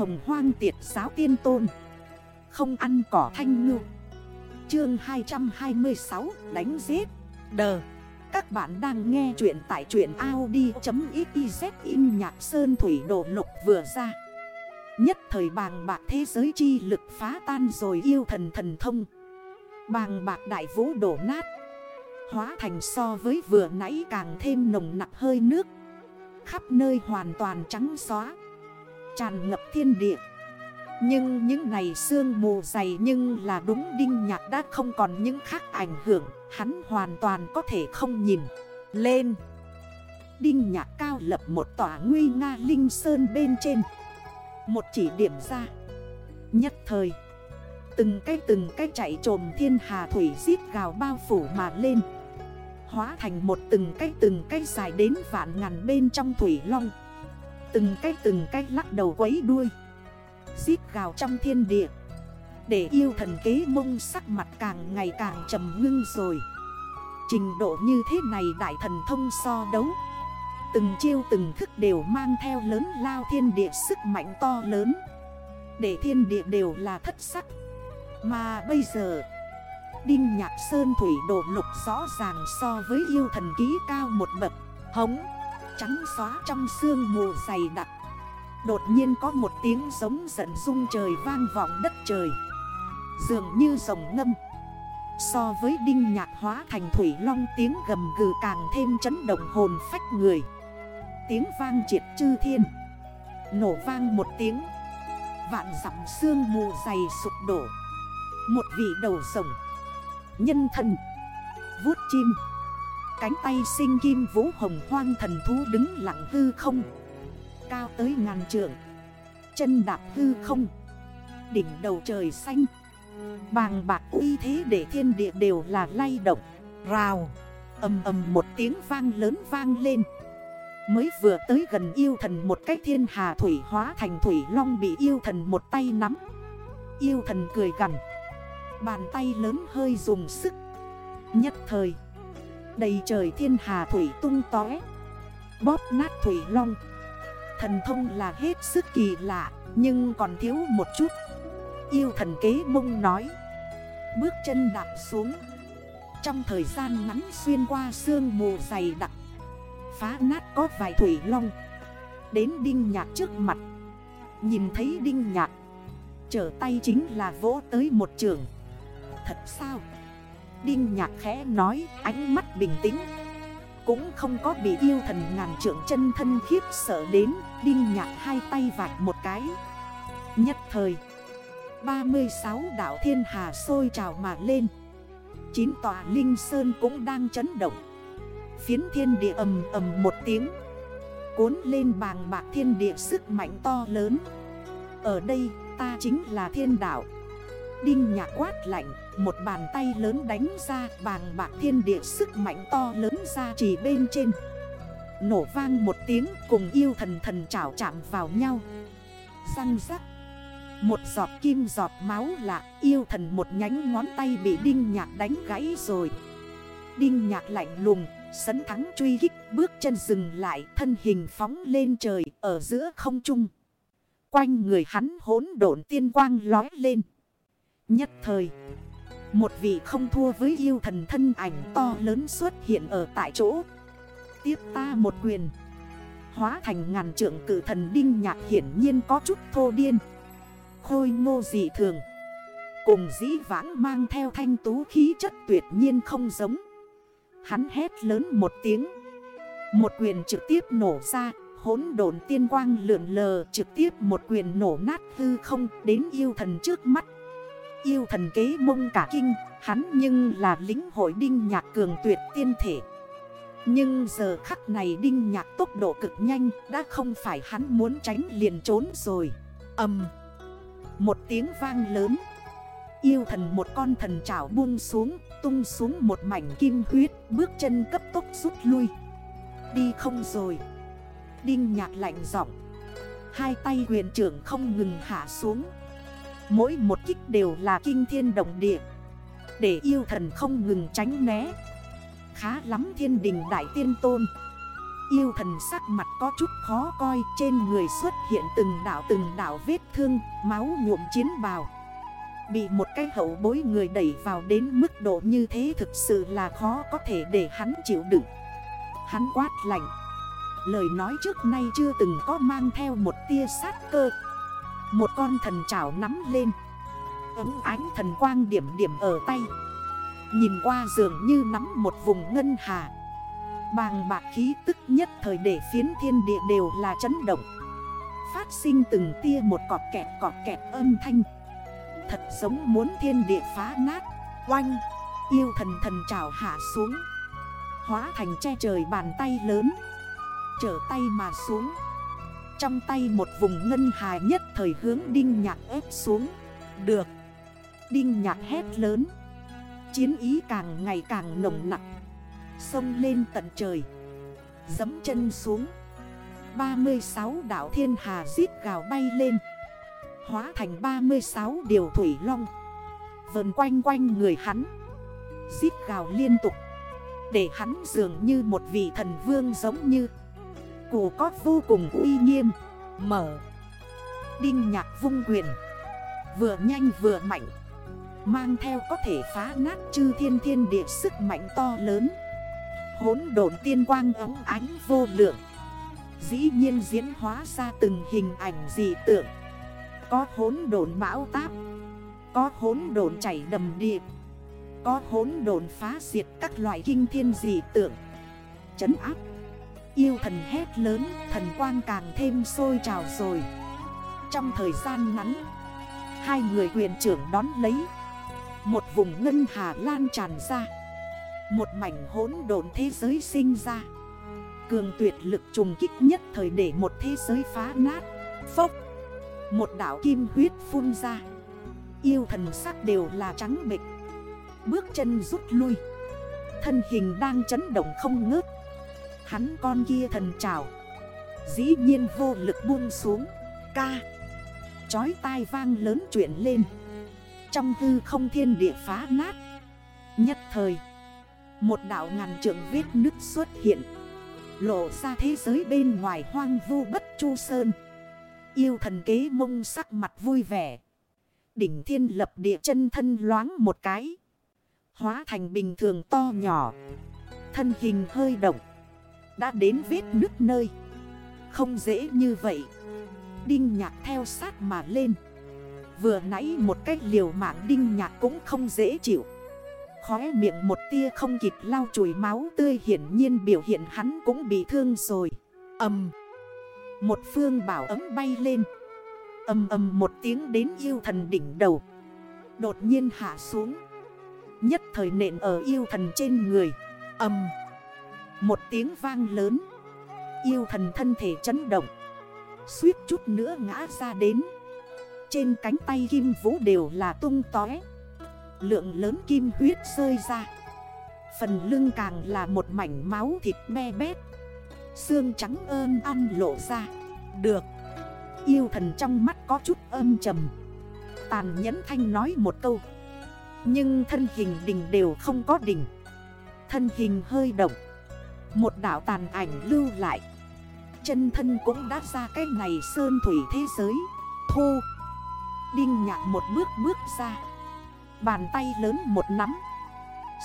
hồng hoang tiệt giáo tiên tôn. Không ăn cỏ thanh ngư. Chương 226 đánh giết. Đờ. Các bạn đang nghe chuyện tại chuyện Audi.xyz in nhạc sơn thủy đổ lục vừa ra. Nhất thời bàng bạc thế giới chi lực phá tan rồi yêu thần thần thông. Bàng bạc đại vũ đổ nát. Hóa thành so với vừa nãy càng thêm nồng nặng hơi nước. Khắp nơi hoàn toàn trắng xóa. Tràn ngập thiên địa. Nhưng những này sương mù dày nhưng là đúng đinh nhạc đã không còn những khác ảnh hưởng, Hắn hoàn toàn có thể không nhìn. Lên. Đinh nhạc cao lập một tòa nguy nga linh sơn bên trên. Một chỉ điểm ra. Nhất thời, Từng cái từng cái chạy trồm thiên hà thủy giết gào bao phủ mà lên. Hóa thành một từng cái từng cái dài đến vạn ngàn bên trong thủy long. Từng cái từng cái lắc đầu quấy đuôi. Giết gào trong thiên địa. Để yêu thần kế mông sắc mặt càng ngày càng trầm ngưng rồi. Trình độ như thế này đại thần thông so đấu. Từng chiêu từng thức đều mang theo lớn lao thiên địa sức mạnh to lớn. Để thiên địa đều là thất sắc. Mà bây giờ, Đinh Nhạc Sơn Thủy độ Lục rõ ràng so với yêu thần ký cao một bậc, Hống. Trắng xóa trong sương mù dày đặc. Đột nhiên có một tiếng giống giận rung trời vang vọng đất trời. Dường như rồng ngâm. So với đinh nhạc hóa thành thủy long, tiếng gầm gừ càng thêm chấn động hồn phách người. Tiếng vang triệt chư thiên. Nổ vang một tiếng. Vạn dặm sương mù dày sụp đổ. Một vị đầu rồng. Nhân thần Vuốt chim. Cánh tay sinh kim vũ hồng hoang thần thú đứng lặng hư không. Cao tới ngàn trượng. Chân đạp hư không. Đỉnh đầu trời xanh. Bàng bạc uy thế để thiên địa đều là lay động. Rào. Âm âm một tiếng vang lớn vang lên. Mới vừa tới gần yêu thần một cách thiên hà thủy hóa thành thủy long bị yêu thần một tay nắm. Yêu thần cười gần Bàn tay lớn hơi dùng sức. Nhất thời Đầy trời thiên hà thủy tung tói Bóp nát thủy long. Thần thông là hết sức kỳ lạ, Nhưng còn thiếu một chút. Yêu thần kế mông nói. Bước chân đạp xuống. Trong thời gian ngắn xuyên qua sương mù dày đặc, Phá nát có vài thủy long. Đến đinh nhạc trước mặt. Nhìn thấy đinh nhạc. Trở tay chính là vỗ tới một trường. Thật sao? Đinh nhạc khẽ nói, ánh mắt bình tĩnh. Cũng không có bị yêu thần ngàn trưởng chân thân khiếp sợ đến, Đinh nhạc hai tay vạch một cái. Nhất thời 36 đảo thiên hà sôi trào mà lên. Chín tòa linh sơn cũng đang chấn động. Phiến thiên địa ầm ầm một tiếng. Cuốn lên bàng bạc thiên địa sức mạnh to lớn. Ở đây, ta chính là thiên đảo Đinh nhạc quát lạnh. Một bàn tay lớn đánh ra, bàng bạc thiên địa sức mạnh to lớn ra chỉ bên trên. Nổ vang một tiếng cùng yêu thần thần chảo chạm vào nhau. Răng rắc, Một giọt kim giọt máu lạ, Yêu thần một nhánh ngón tay bị đinh nhạc đánh gãy rồi. Đinh nhạc lạnh lùng, Sấn thắng truy hích bước chân dừng lại, Thân hình phóng lên trời, ở giữa không trung. Quanh người hắn hốn độn tiên quang lói lên. Nhất thời một vị không thua với yêu thần thân ảnh to lớn xuất hiện ở tại chỗ. Tiếp ta một quyền. Hóa thành ngàn trượng cử thần đinh nhạc hiển nhiên có chút thô điên. Khôi ngô dị thường. Cùng dĩ vãng mang theo thanh tú khí chất tuyệt nhiên không giống. Hắn hét lớn một tiếng. Một quyền trực tiếp nổ ra Hốn đồn tiên quang lượn lờ, trực tiếp một quyền nổ nát hư không đến yêu thần trước mắt. Yêu thần kế mông cả kinh, Hắn nhưng là lính hội đinh nhạc cường tuyệt tiên thể. Nhưng giờ khắc này đinh nhạc tốc độ cực nhanh, Đã không phải hắn muốn tránh liền trốn rồi. Âm Một tiếng vang lớn. Yêu thần một con thần chảo buông xuống, Tung xuống một mảnh kim huyết, Bước chân cấp tốc rút lui. Đi không rồi. Đinh nhạc lạnh giọng. Hai tay huyền trưởng không ngừng hạ xuống. Mỗi một kích đều là kinh thiên động địa. Để yêu thần không ngừng tránh né. Khá lắm thiên đình đại tiên tôn. Yêu thần sắc mặt có chút khó coi, Trên người xuất hiện từng đảo từng đảo vết thương, Máu nhuộm chiến bào. Bị một cái hậu bối người đẩy vào đến mức độ như thế Thực sự là khó có thể để hắn chịu đựng. Hắn quát lạnh. Lời nói trước nay chưa từng có mang theo một tia sát cơ. Một con thần chảo nắm lên. Ứng ánh thần quang điểm điểm ở tay. Nhìn qua dường như nắm một vùng ngân hà. Bàng bạc khí tức nhất thời để phiến thiên địa đều là chấn động. Phát sinh từng tia một cọp kẹt cọp kẹt âm thanh. Thật giống muốn thiên địa phá nát. Oanh, Yêu thần thần trào hạ xuống. Hóa thành che trời bàn tay lớn. Trở tay mà xuống. Trong tay một vùng ngân hà nhất thời hướng đinh nhạc ép xuống. Được. Đinh nhạc hét lớn. Chiến ý càng ngày càng nồng nặng Sông lên tận trời. Dấm chân xuống. 36 đảo thiên hà giết gào bay lên. Hóa thành 36 điều thủy long. Vần quanh quanh người hắn. Giết gào liên tục. Để hắn dường như một vị thần vương giống như. Cụ có vô cùng uy nghiêm. Mở. Đinh nhạc vung quyền. Vừa nhanh vừa mạnh. Mang theo có thể phá nát chư thiên thiên địa sức mạnh to lớn. Hốn độn tiên quang ấm ánh vô lượng. Dĩ nhiên diễn hóa ra từng hình ảnh dị tượng. Có hốn độn bão táp. Có hốn độn chảy đầm điệp Có hốn đồn phá diệt các loại kinh thiên dị tượng. Chấn áp. Yêu thần hét lớn, Thần quang càng thêm sôi trào rồi. Trong thời gian ngắn, Hai người quyền trưởng đón lấy. Một vùng ngân hà lan tràn ra. Một mảnh hỗn độn thế giới sinh ra. Cường tuyệt lực trùng kích nhất thời để một thế giới phá nát. Phốc! Một đảo kim huyết phun ra. Yêu thần sắc đều là trắng bịch Bước chân rút lui. Thân hình đang chấn động không ngớt. Hắn con kia thần trào Dĩ nhiên vô lực buông xuống. Ca. Chói tai vang lớn chuyển lên. Trong hư không thiên địa phá nát. Nhất thời, Một đảo ngàn trượng vết nứt xuất hiện. Lộ ra thế giới bên ngoài hoang vu bất chu sơn. Yêu thần kế mông sắc mặt vui vẻ. Đỉnh thiên lập địa chân thân loáng một cái. Hóa thành bình thường to nhỏ. Thân hình hơi động. Đã đến vết nước nơi. Không dễ như vậy. Đinh nhạc theo sát mà lên. Vừa nãy một cách liều mạng đinh nhạc cũng không dễ chịu. Khóe miệng một tia không kịp lau chùi máu tươi hiển nhiên biểu hiện hắn cũng bị thương rồi. Âm Một phương bảo ấm bay lên. Âm âm một tiếng đến yêu thần đỉnh đầu. Đột nhiên hạ xuống. Nhất thời nện ở yêu thần trên người. Âm một tiếng vang lớn. Yêu thần thân thể chấn động. Suýt chút nữa ngã ra đến. Trên cánh tay kim vũ đều là tung tói Lượng lớn kim huyết rơi ra. Phần lưng càng là một mảnh máu thịt me bét. Xương trắng ơn ăn lộ ra. Được. Yêu thần trong mắt có chút âm trầm. Tàn nhẫn thanh nói một câu. Nhưng thân hình đình đều không có đỉnh. Thân hình hơi động. Một đảo tàn ảnh lưu lại. Chân thân cũng đã ra cái này sơn thủy thế giới. Thu Đinh nhạc một bước bước ra. Bàn tay lớn một nắm.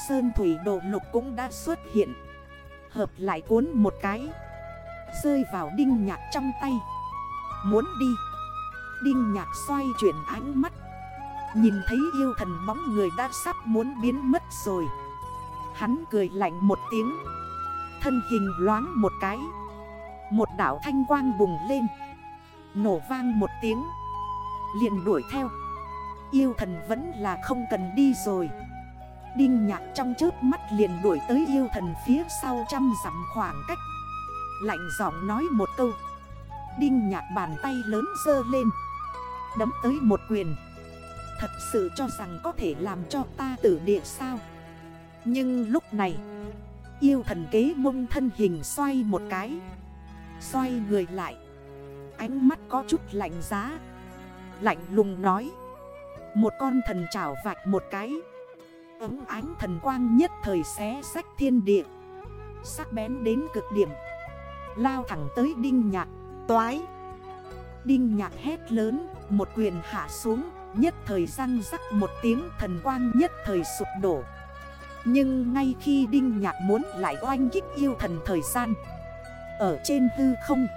Sơn thủy đồ lục cũng đã xuất hiện. Hợp lại cuốn một cái. Rơi vào đinh nhạc trong tay. Muốn đi. Đinh nhạc xoay chuyển ánh mắt. Nhìn thấy yêu thần bóng người đã sắp muốn biến mất rồi. Hắn cười lạnh một tiếng. Thân hình loáng một cái. Một đảo thanh quang bùng lên. Nổ vang một tiếng. Liền đuổi theo. Yêu thần vẫn là không cần đi rồi. Đinh nhạc trong chớp mắt liền đuổi tới yêu thần phía sau trăm dặm khoảng cách. Lạnh giọng nói một câu. Đinh nhạc bàn tay lớn dơ lên. Đấm tới một quyền. Thật sự cho rằng có thể làm cho ta tử địa sao. Nhưng lúc này Yêu thần kế mông thân hình xoay một cái. Xoay người lại. Ánh mắt có chút lạnh giá. Lạnh lùng nói. Một con thần trảo vạch một cái. Ấm ánh thần quang nhất thời xé sách thiên địa. Sắc bén đến cực điểm. Lao thẳng tới đinh nhạc. Toái. Đinh nhạc hét lớn, Một quyền hạ xuống, Nhất thời răng rắc một tiếng thần quang nhất thời sụp đổ. Nhưng ngay khi đinh nhạc muốn lại oanh kích yêu thần thời gian, Ở trên hư không,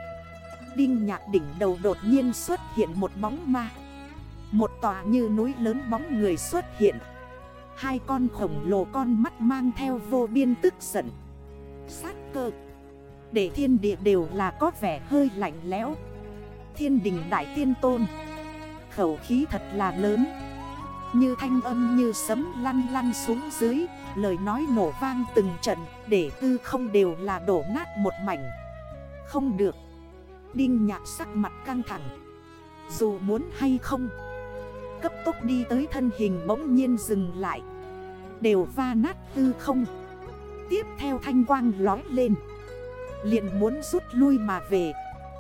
Đinh nhạc đỉnh đầu đột nhiên xuất hiện một bóng ma. Một tòa như núi lớn bóng người xuất hiện. Hai con khổng lồ con mắt mang theo vô biên tức giận. Sát cơ. Để thiên địa đều là có vẻ hơi lạnh lẽo. Thiên đình đại tiên tôn. Khẩu khí thật là lớn. Như thanh âm như sấm lăn lăn xuống dưới, Lời nói nổ vang từng trận, Để tư không đều là đổ nát một mảnh. Không được. Đinh nhạc sắc mặt căng thẳng. Dù muốn hay không, Cấp tốc đi tới thân hình bỗng nhiên dừng lại. Đều va nát tư không. Tiếp theo thanh quang lói lên. Liền muốn rút lui mà về.